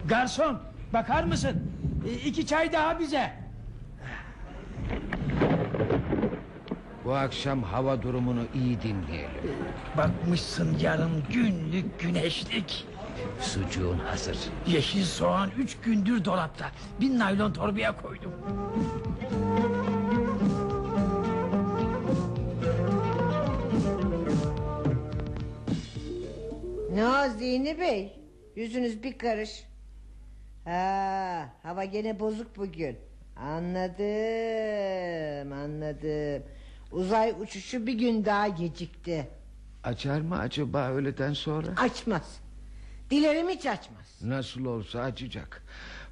Garson bakar mısın? Ee, iki çay daha bize. Bu akşam hava durumunu iyi dinleyelim Bakmışsın yarın günlük güneşlik. Sucuğun hazır Yeşil soğan üç gündür dolapta. Bir naylon torbaya koydum. Zihni Bey? Yüzünüz bir karış. Ha, hava gene bozuk bugün. Anladım, anladım. Uzay uçuşu bir gün daha gecikti. Açar mı acaba öğleden sonra? Açmaz. Dilerim hiç açmaz. Nasıl olsa açacak.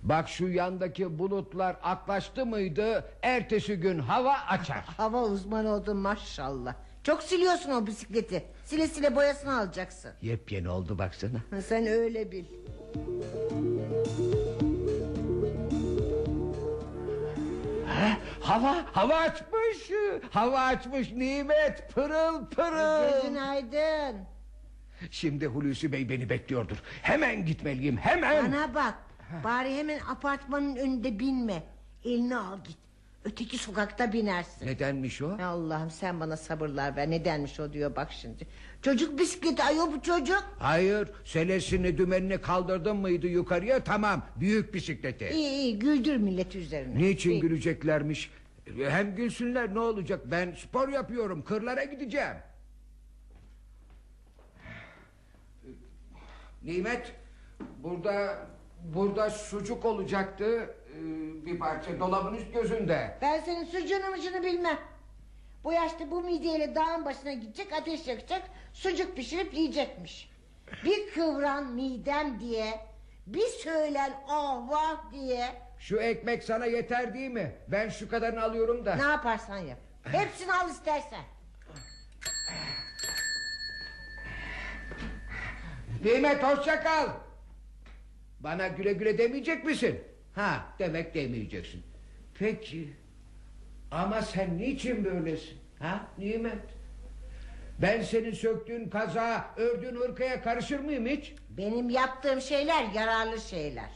Bak şu yandaki bulutlar aklaştı mıydı ertesi gün hava açar. Hava uzmanı oldun maşallah. Çok siliyorsun o bisikleti. Sile sile boyasını alacaksın. Yepyeni oldu baksana. Sen öyle bil. Hava hava açmış. Hava açmış nimet pırıl pırıl. Gözün aydın. Şimdi Hulusi Bey beni bekliyordur. Hemen gitmeliyim hemen. Bana bak. Bari hemen apartmanın önünde binme. Elini al git. Öteki sokakta binersin. Nedenmiş o? Allah'ım sen bana sabırlar ver. Nedenmiş o diyor bak şimdi. Çocuk bisikleti ayol bu çocuk. Hayır selesini dümenini kaldırdın mıydı yukarıya tamam büyük bisikleti. İyi iyi güldür milleti üzerine. Niçin İyi. güleceklermiş? Hem gülsünler ne olacak ben spor yapıyorum kırlara gideceğim. Nimet burada burada sucuk olacaktı bir parça dolabın üst gözünde. Ben senin sucuğunu mucunu bilmem. Bu yaşta bu mideyle dağın başına gidecek ateş yakacak sucuk pişirip yiyecekmiş. Bir kıvran midem diye bir söylen ah vah diye Şu ekmek sana yeter değil mi? Ben şu kadarını alıyorum da. ne yaparsan yap. Hepsini al istersen. Nimet hoşça kal. Bana güle güle demeyecek misin? Ha demek demeyeceksin. Peki. Ama sen niçin böylesin? Ha Nimet? Ben senin söktüğün kaza, ördüğün hırkaya karışır mıyım hiç? Benim yaptığım şeyler yararlı şeyler.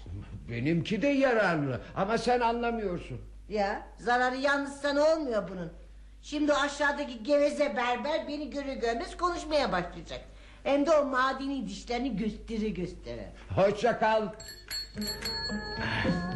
Benimki de yararlı ama sen anlamıyorsun. Ya zararı yalnız sana olmuyor bunun. Şimdi aşağıdaki geveze berber beni görür görmez konuşmaya başlayacak. Hem de o madeni dişlerini gösteri göstere. Hoşça kal.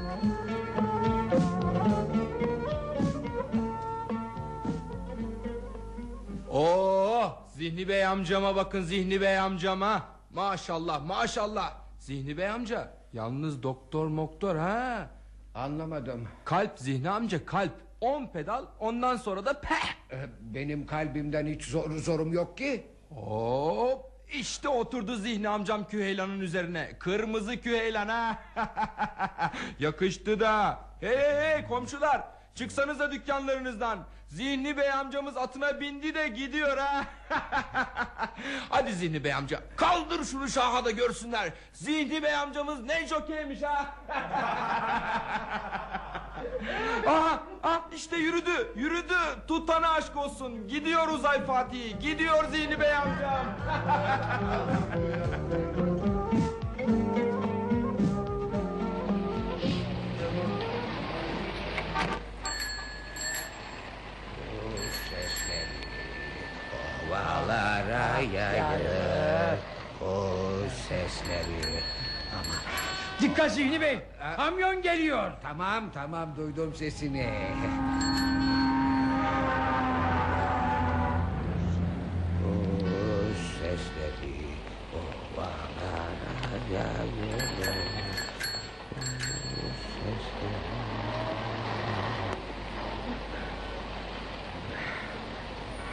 Oo, Zihni Bey amcama bakın Zihni Bey amcama. Maşallah maşallah. Zihni Bey amca yalnız doktor moktor ha. Anlamadım. Kalp Zihni amca kalp. 10 pedal ondan sonra da peh. Ee, Benim kalbimden hiç zor, zorum yok ki. Hop işte oturdu Zihni amcam Küheylan'ın üzerine. Kırmızı Küheylan ha. Yakıştı da. Hey hey hey komşular. Çıksanıza dükkanlarınızdan. Zihni Bey amcamız atına bindi de gidiyor ha. Hadi Zihni Bey amca kaldır şunu şaha da görsünler. Zihni Bey amcamız ne jokeymiş ha. Aha, ah işte yürüdü, yürüdü. Tutana aşk olsun. Gidiyoruz Ay Fatih, gidiyor Zihni Bey amcam. Ovalara yayılır o sesleri. Aman. Dikkat Zihni Bey. Kamyon geliyor. Tamam tamam duydum sesini.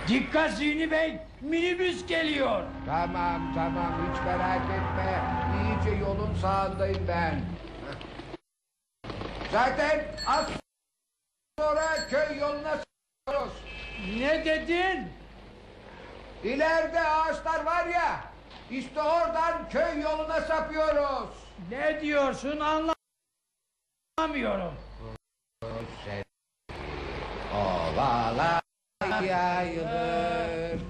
Dikkat Zihni Bey. Minibüs geliyor. Tamam tamam hiç merak etme. İyice yolun sağındayım ben. Zaten az sonra köy yoluna s**yoruz. Ne dedin? İleride ağaçlar var ya. İşte oradan köy yoluna sapıyoruz. Ne diyorsun anlamıyorum. Ovalar yayılır.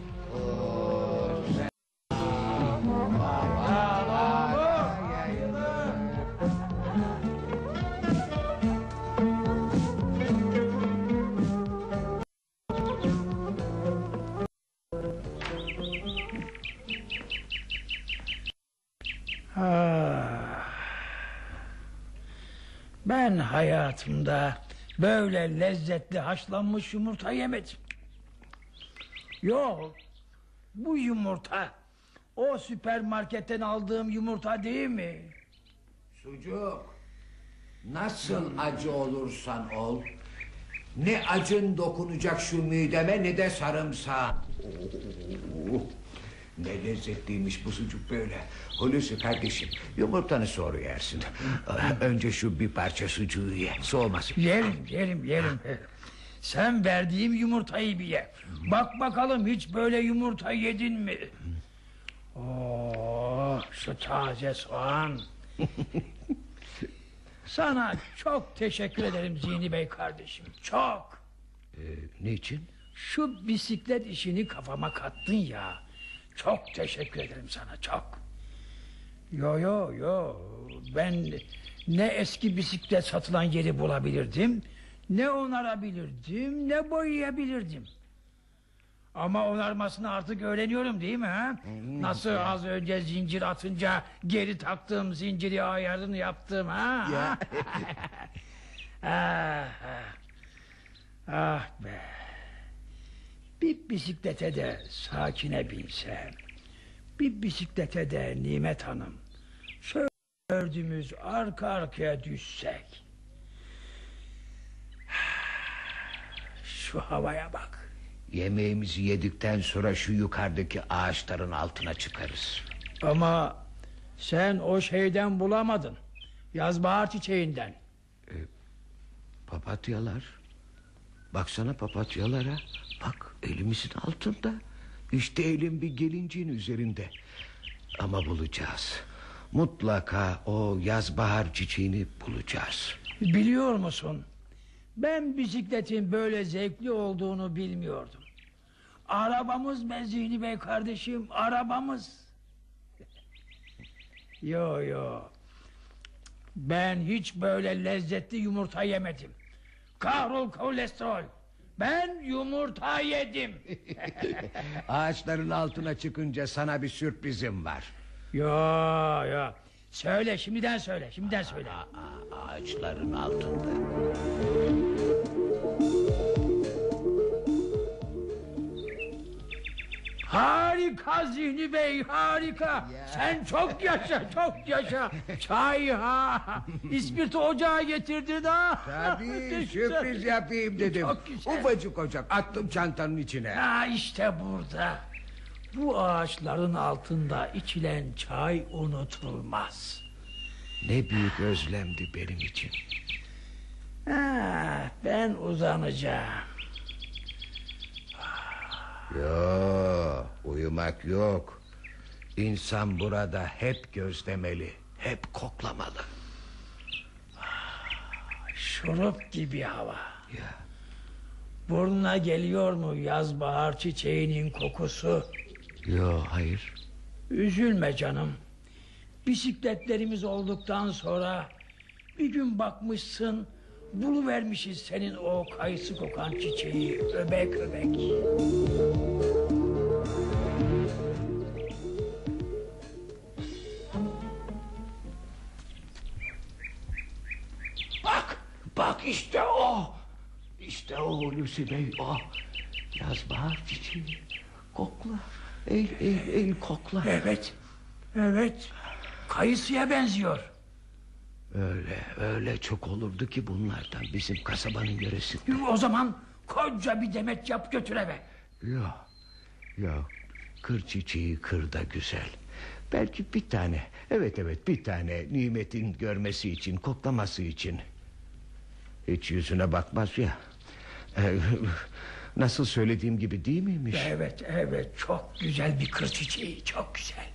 Ah. Ben hayatımda böyle lezzetli haşlanmış yumurta yemedim. Yok. Bu yumurta o süpermarketten aldığım yumurta değil mi? Sucuk. Nasıl acı olursan ol. Ne acın dokunacak şu mideme ne de sarımsağa. Oo, Ne lezzetliymiş bu sucuk böyle. Hulusi kardeşim yumurtanı sonra yersin. Önce şu bir parça sucuğu ye soğumasın. Yerim yerim yerim. Sen verdiğim yumurtayı bir ye. Bak bakalım hiç böyle yumurta yedin mi? Oh, şu taze soğan. Sana çok teşekkür ederim Zihni Bey kardeşim. Çok. Ee, niçin? Şu bisiklet işini kafama kattın ya. Çok teşekkür ederim sana çok. Yo yo yo. Ben ne eski bisiklet satılan yeri bulabilirdim Ne onarabilirdim ne boyayabilirdim. Ama onarmasını artık öğreniyorum değil mi? Ha? Nasıl az önce zincir atınca geri taktığım zinciri ayarını yaptım ha? Ya. ah, ah. ah be. Bir bisiklete de sakine binsem. Bir bisiklete de Nimet Hanım. Şöyle dördümüz arka arkaya düşsek. Şu havaya bak. Yemeğimizi yedikten sonra şu yukarıdaki ağaçların altına çıkarız. Ama sen o şeyden bulamadın. Yazbahar çiçeğinden. Papatyalar. Baksana papatyalara. Bak elimizin altında. İşte elim bir gelincin üzerinde. Ama bulacağız. Mutlaka o yaz bahar çiçeğini bulacağız. Biliyor musun? Ben bisikletin böyle zevkli olduğunu bilmiyordum. Arabamız be Zihni Bey kardeşim, arabamız. yo yo. Ben hiç böyle lezzetli yumurta yemedim. Kahrol kolesterol. Ben yumurta yedim. Ağaçların altına çıkınca sana bir sürprizim var. yo yo. Söyle şimdiden söyle, şimdiden söyle. Ağaçların altında. Harika Zihni Bey harika. Sen çok yaşa çok yaşa. Çay ha. İspirto ocağı getirdin ha. Tabii sürpriz yapayım dedim. Ufacık ocak attım çantanın içine. Ha işte burada. Bu ağaçların altında içilen çay unutulmaz. Ne büyük özlemdi benim için. Ha, ben uzanacağım. Yok uyumak yok. İnsan burada hep gözlemeli, hep koklamalı. Şurup gibi hava. Ya. Burnuna geliyor mu yaz bahar çiçeğinin kokusu? Yok hayır. Üzülme canım. Bisikletlerimiz olduktan sonra bir gün bakmışsın buluvermişiz senin o kayısı kokan çiçeği öbek öbek. Bak, bak işte o. İşte o Hulusi Bey o. Yaz bahar çiçeği. Kokla. Eğil, eğil, eğil kokla. Evet, evet. Kayısıya benziyor. Öyle, öyle çok olurdu ki bunlardan bizim kasabanın yöresinde. O zaman koca bir demet yap götür eve. Yok, yok. Kır çiçeği kırda güzel. Belki bir tane, evet evet bir tane nimetin görmesi için, koklaması için. Hiç yüzüne bakmaz ya. Ee, Nasıl söylediğim gibi değil miymiş? Evet, evet. Çok güzel bir kır çiçeği, çok güzel.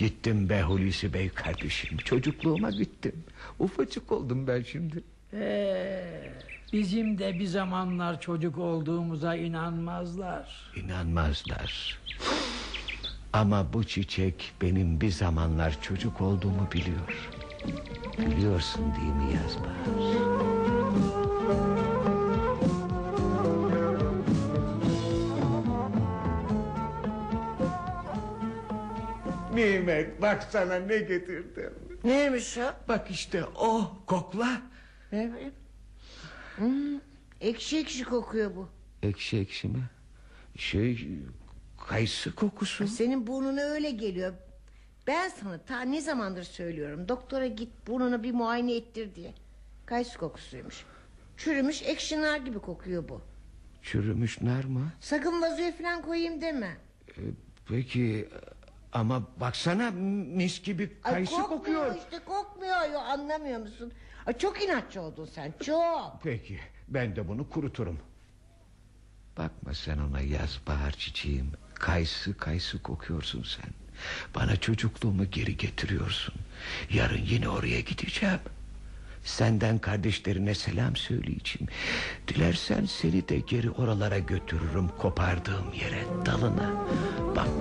Gittim be Hulusi Bey kardeşim. Çocukluğuma gittim. Ufacık oldum ben şimdi. Ee, bizim de bir zamanlar çocuk olduğumuza inanmazlar. İnanmazlar. Ama bu çiçek benim bir zamanlar çocuk olduğumu biliyor. Biliyorsun değil mi Yazbahar? Nimet bak sana ne getirdim. Neymiş o? Bak işte o kokla. Ne bileyim. Hmm, ekşi ekşi kokuyor bu. Ekşi ekşi mi? Şey kayısı kokusu. Senin burnuna öyle geliyor. Ben sana ta ne zamandır söylüyorum. Doktora git burnunu bir muayene ettir diye. Kayısı kokusuymuş. Çürümüş ekşi nar gibi kokuyor bu. Çürümüş nar mı? Sakın vazoya falan koyayım deme. Ee, peki ama baksana mis gibi Ay, kayısı kokmuyor kokuyor. işte kokmuyor. Yo, anlamıyor musun? Ay, çok inatçı oldun sen çok. Peki ben de bunu kuruturum. Bakma sen ona yaz bahar çiçeğim. Kayısı kayısı kokuyorsun sen. Bana çocukluğumu geri getiriyorsun. Yarın yine oraya gideceğim. Senden kardeşlerine selam söyleyeceğim. Dilersen seni de geri oralara götürürüm kopardığım yere dalına. Bakma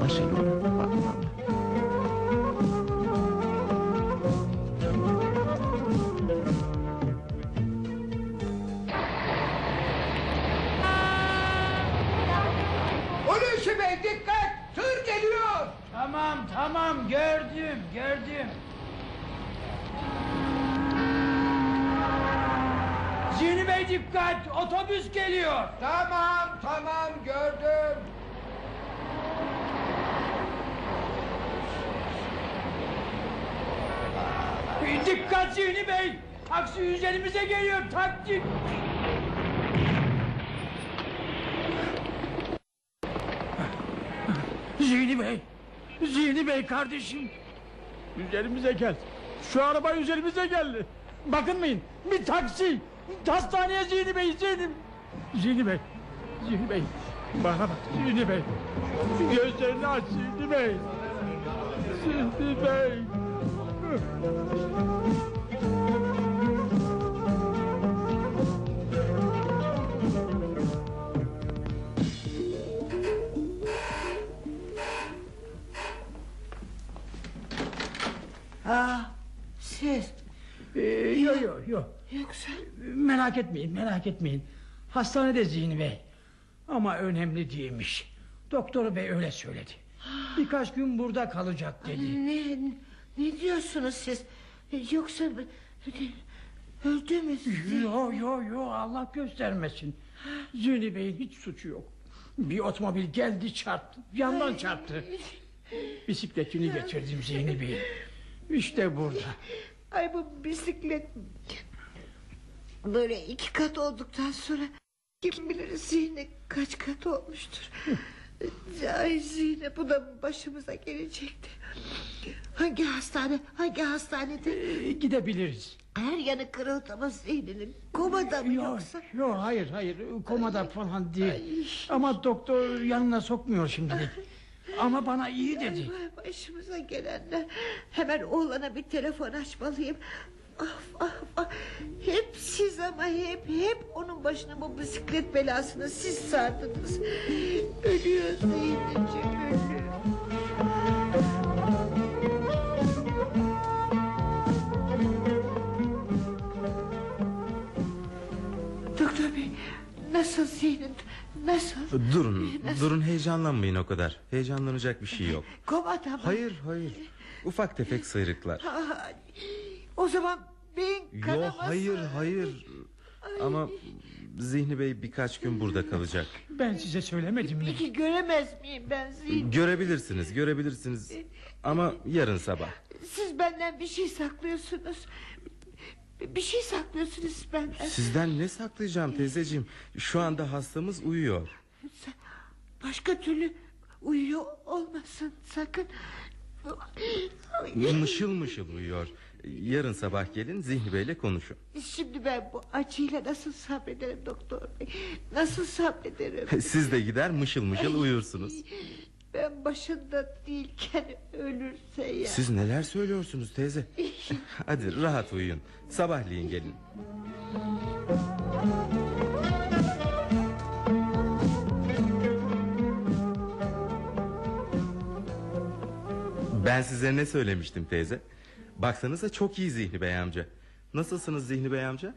dikkat otobüs geliyor. Tamam tamam gördüm. Dikkat Zihni Bey. Taksi üzerimize geliyor taksi. Zihni Bey. Zihni Bey kardeşim. Üzerimize gel. Şu araba üzerimize geldi. Bakınmayın. Bir taksi. Hastaneye Zihni Bey. Zihni, Zihni Bey. Zihni Bey. Bana bak Zihni Bey. Gözlerini aç Zihni Bey. Zihni Bey. Merak etmeyin merak etmeyin. Hastanede Zihni Bey. Ama önemli değilmiş. Doktor bey öyle söyledi. Birkaç gün burada kalacak dedi. ne ne diyorsunuz siz? Yoksa öldü mü? Yo yo yo Allah göstermesin. Zihni Bey'in hiç suçu yok. Bir otomobil geldi çarptı. Yandan çarptı. Bisikletini getirdim Zihni Bey. İşte burada. Ay bu bisiklet böyle iki kat olduktan sonra kim bilir zihni kaç kat olmuştur. Ay zihni bu da başımıza gelecekti. Hangi hastane? Hangi hastanede? Ee, gidebiliriz. Her yanı kırıldı mı zihninin? Komada mı Yok, yoksa? yok hayır hayır komada falan değil. Ama doktor yanına sokmuyor şimdilik. Ama bana iyi dedi. Ay, başımıza gelenler. Hemen oğlana bir telefon açmalıyım. Ah, ah, ah. Hep siz ama hep hep onun başına bu bisiklet belasını siz sardınız. Ölüyor Zeynep'ciğim ölüyor. Doktor bey nasıl Zeynep nasıl? Durun, durun heyecanlanmayın o kadar. Heyecanlanacak bir şey yok. Komada mı? Hayır, hayır. Ufak tefek sıyrıklar. O zaman beyin Yok, kanaması. hayır, hayır. Ama Zihni Bey birkaç gün burada kalacak. Ben size söylemedim mi? Peki göremez miyim ben Zeynep? Görebilirsiniz, görebilirsiniz. Ama yarın sabah. Siz benden bir şey saklıyorsunuz. Bir şey saklıyorsunuz benden. Sizden ne saklayacağım teyzeciğim? Şu anda hastamız uyuyor. Başka türlü uyuyor olmasın sakın. Mışıl mışıl uyuyor. Yarın sabah gelin Zihni Bey'le konuşun. Şimdi ben bu acıyla nasıl sabrederim doktor bey? Nasıl sabrederim? Siz de gider mışıl mışıl uyursunuz. Ben başında değilken ölürse ya. Siz neler söylüyorsunuz teyze? Hadi rahat uyuyun. Sabahleyin gelin. Ben size ne söylemiştim teyze? Baksanıza çok iyi Zihni Bey amca. Nasılsınız Zihni Bey amca?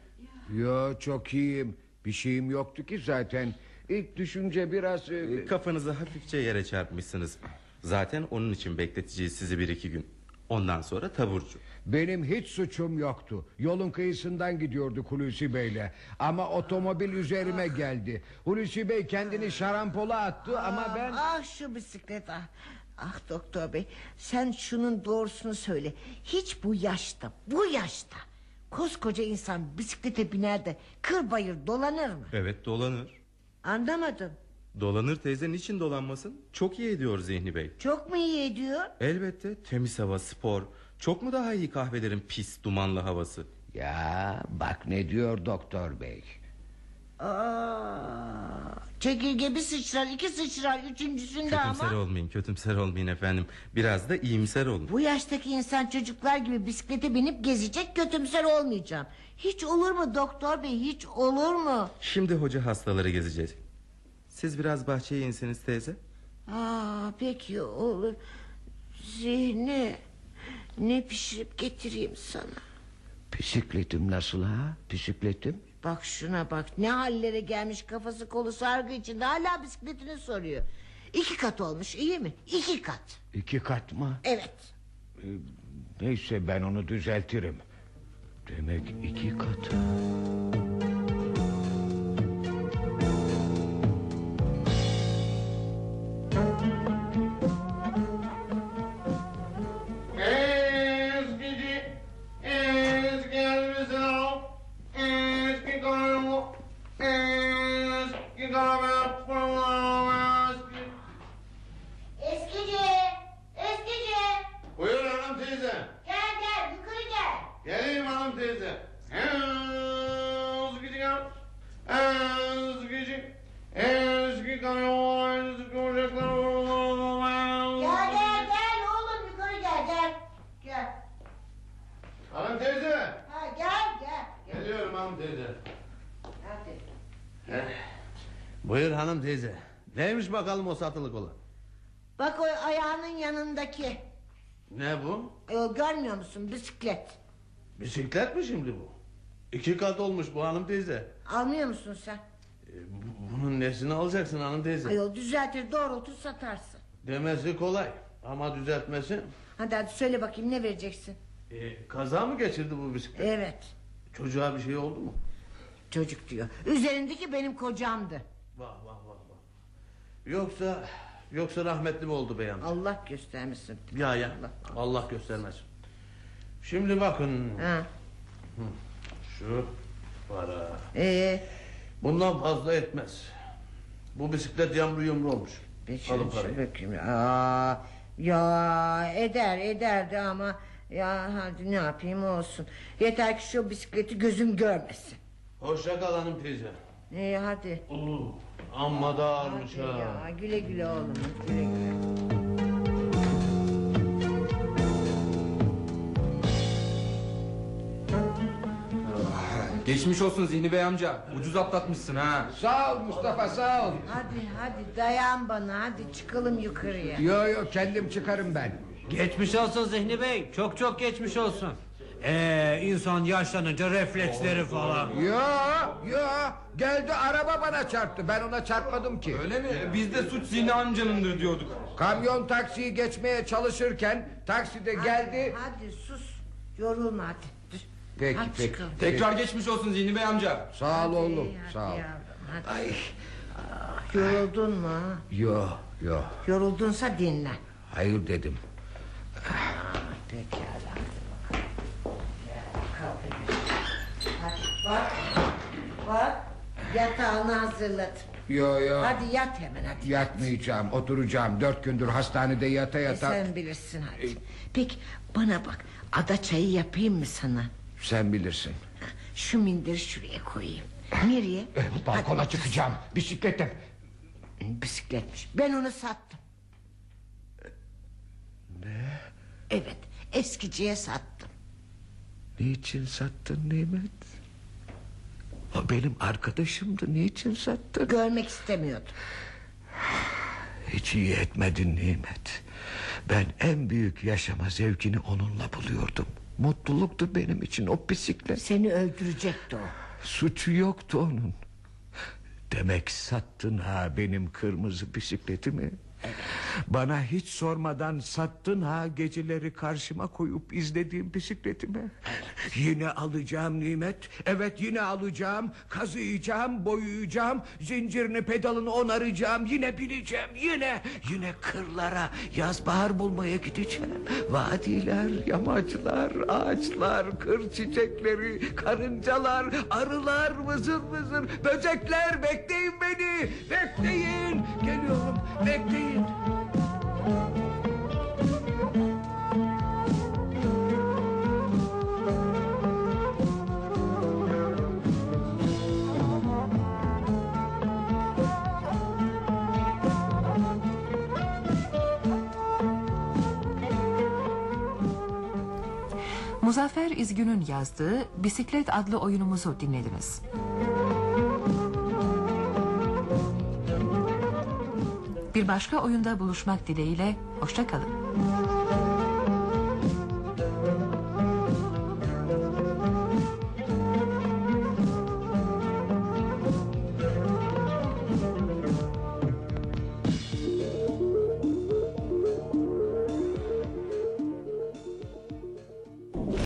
Yo çok iyiyim. Bir şeyim yoktu ki zaten. İlk düşünce biraz... e, Kafanızı hafifçe yere çarpmışsınız. Zaten onun için bekleteceğiz sizi bir iki gün. Ondan sonra taburcu. Benim hiç suçum yoktu. Yolun kıyısından gidiyorduk Hulusi Bey'le. Ama otomobil üzerime geldi. Hulusi Bey kendini şarampola attı ama ben... Ah şu bisiklet ah. Ah doktor bey sen şunun doğrusunu söyle. Hiç bu yaşta bu yaşta koskoca insan bisiklete biner de kır bayır dolanır mı? Evet dolanır. Anlamadım. Dolanır teyze niçin dolanmasın? Çok iyi ediyor Zihni Bey. Çok mu iyi ediyor? Elbette temiz hava spor. Çok mu daha iyi kahvelerin pis dumanlı havası? Ya bak ne diyor doktor bey. Aa, çekirge bir sıçrar iki sıçrar üçüncüsünde Kötümser ama. olmayın kötümser olmayın efendim. Biraz da iyimser olun. Bu yaştaki insan çocuklar gibi bisiklete binip gezecek kötümser olmayacağım. Hiç olur mu doktor bey hiç olur mu? Şimdi hoca hastaları gezeceğiz. Siz biraz bahçeye inseniz teyze. Aa, peki olur. Zihni ne pişirip getireyim sana? Bisikletim nasıl ha? Bisikletim? Bak şuna bak ne hallere gelmiş kafası kolu sargı içinde hala bisikletini soruyor. İki kat olmuş iyi mi? İki kat. İki kat mı? Evet. Ee, Neyse ben onu düzeltirim. Demek iki kat. Bakalım o satılık olan? Bak o ayağının yanındaki. Ne bu? Ayol görmüyor musun bisiklet? Bisiklet mi şimdi bu? İki kat olmuş bu hanım teyze. Almıyor musun sen? Bunun nesini alacaksın hanım teyze? Ayol düzeltir doğrultur satarsın. Demesi kolay ama düzeltmesi... Hadi hadi söyle bakayım ne vereceksin? E, kaza mı geçirdi bu bisiklet? Evet. Çocuğa bir şey oldu mu? Çocuk diyor. Üzerindeki benim kocamdı. Vah vah. Yoksa yoksa rahmetli mi oldu bey amca? Allah göstermesin. Ya ya Allah göstermez. Şimdi bakın. Ha. Şu para. Ee, Bundan fazla etmez. Bu bisiklet yamru yumru olmuş. bir Alın şöyle parayı. şey bakayım. Aa, ya eder ederdi ama ya hadi ne yapayım olsun. Yeter ki şu bisikleti gözüm görmesin. Hoşça kal hanım teyze. İyi hadi. Oo, amma da ağırmış ha. ya güle güle oğlum güle güle. Geçmiş olsun Zihni Bey amca. Ucuz atlatmışsın ha. Sağ ol Mustafa sağ ol. Hadi hadi dayan bana hadi çıkalım yukarıya. Yo yo kendim çıkarım ben. Geçmiş olsun Zihni Bey. Çok çok geçmiş olsun. Ee, insan yaşlanınca refleksleri falan. Yo yo geldi araba bana çarptı ben ona çarpmadım ki. Öyle mi? Biz de suç Zihni amcanındır diyorduk. Kamyon taksiyi geçmeye çalışırken takside geldi. Hadi sus yorulma hadi. Peki Hadi peki. çıkalım. Tekrar geçmiş olsun Zihni Bey amca. Sağ ol oğlum Hadi sağ ol. yavrum, hadi. Ay Ah, Yoruldun mu? ha? yo yo Yoruldunsa dinlen. hayır dedim. Pekala. Kalk. Hadi bak. Bak. Yatağını hazırladım. Yo yo. Hadi yat hemen hadi. Yatmayacağım oturacağım dört gündür hastanede yata E, yata. sen bilirsin hadi. Peki bana bak. Ada çayı yapayım mı sana? Sen bilirsin. Şu minderi şuraya koyayım. Nereye? Balkona çıkacağım bisikletle. Bisikletmiş. Ben onu sattım. Ne? Evet. Eskiciye sattım. Niçin sattın Nimet? O benim arkadaşımdı niçin sattın? Görmek istemiyordum. Hiç iyi etmedin Nimet. Ben en büyük yaşama zevkini onunla buluyordum. Mutluluktu benim için o bisiklet. Seni öldürecekti o. Suçu yoktu onun. Demek sattın ha benim kırmızı bisikletimi. Bana hiç sormadan sattın ha geceleri karşıma koyup izlediğim bisikletimi. Yine alacağım nimet. Evet yine alacağım. Kazıyacağım, boyayacağım. Zincirini pedalını onaracağım. Yine bineceğim. Yine, yine kırlara yaz bahar bulmaya gideceğim. Vadiler, yamaçlar, ağaçlar, kır çiçekleri, karıncalar, arılar, vızır vızır, böcekler bekleyin beni. Bekleyin. Geliyorum. Bekleyin. Muzaffer İzgün'ün yazdığı Bisiklet adlı oyunumuzu dinlediniz. Bir başka oyunda buluşmak dileğiyle, hoşça kalın.